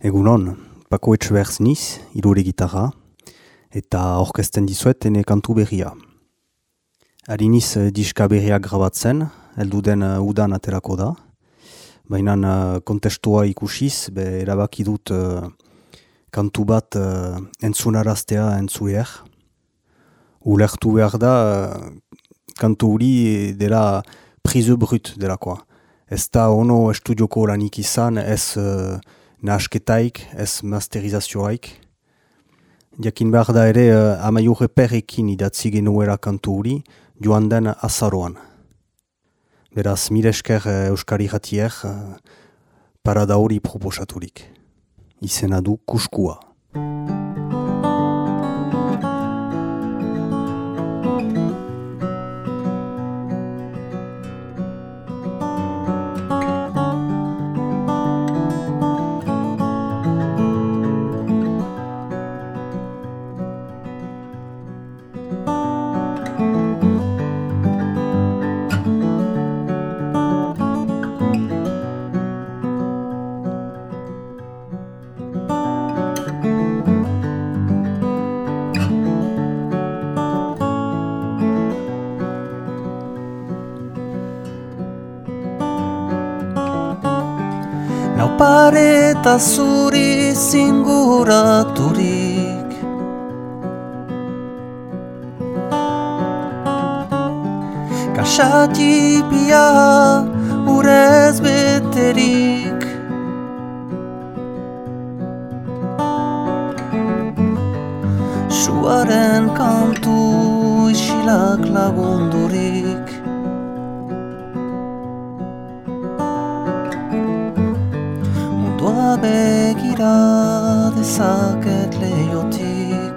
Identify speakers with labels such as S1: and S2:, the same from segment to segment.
S1: Egunon, Pako Etxeberz niz, irure gitarra, eta orkesten dizuet ene kantu berria. Ari niz eh, diska berria grabatzen, heldu den uh, udan aterako da. Baina uh, kontestua ikusiz, be erabaki dut uh, kantu bat uh, entzunaraztea entzuleer. Ulertu behar da, uh, kantu hori dela prizu brut delakoa. Ez da ono estudioko lanik izan, ez nasketaik, ez masterizazioaik. Jakin behar da ere uh, amaiurre perrekin idatzi genuera kantu hori joan den azaroan. Beraz, mire esker uh, Euskari jatier uh, parada hori proposaturik. Izena du kuskua.
S2: Naupareta zuri zinguraturik Kasatipia urez beterik. Suaren kantu isilak lagundurik begira dezaket leiotik.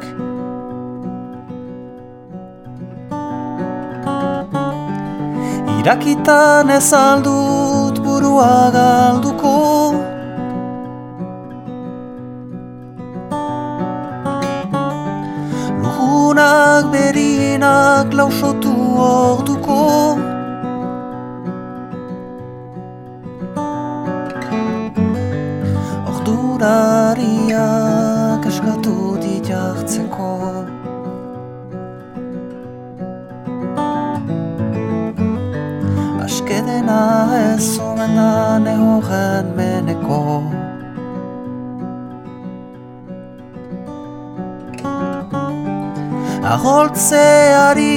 S2: Irakitan ez aldut burua galduko. Lujunak berinak lausotu orduko Ordurariak eskatu ditartzeko Askedena ez omen da nehoren meneko Aholtzeari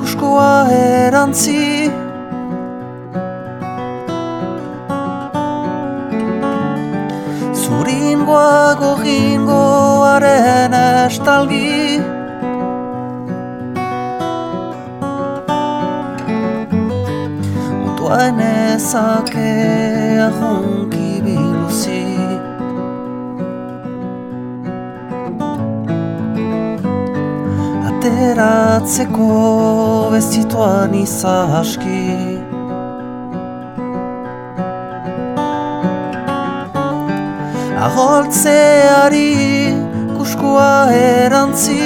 S2: kuskoa erantzi Zuringoa gogingoaren estalgi Mutuaen ezake ahunki biluzi. Ateratzeko bestituan izahaski Aholtzeari kuskua erantzi.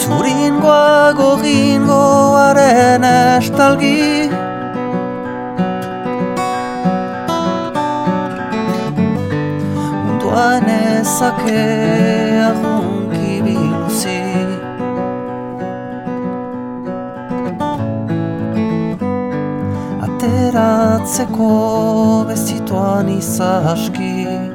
S2: Zuringoa gogingoaren estalgi. Munduan ezake Ateratzeko bezituan izahaski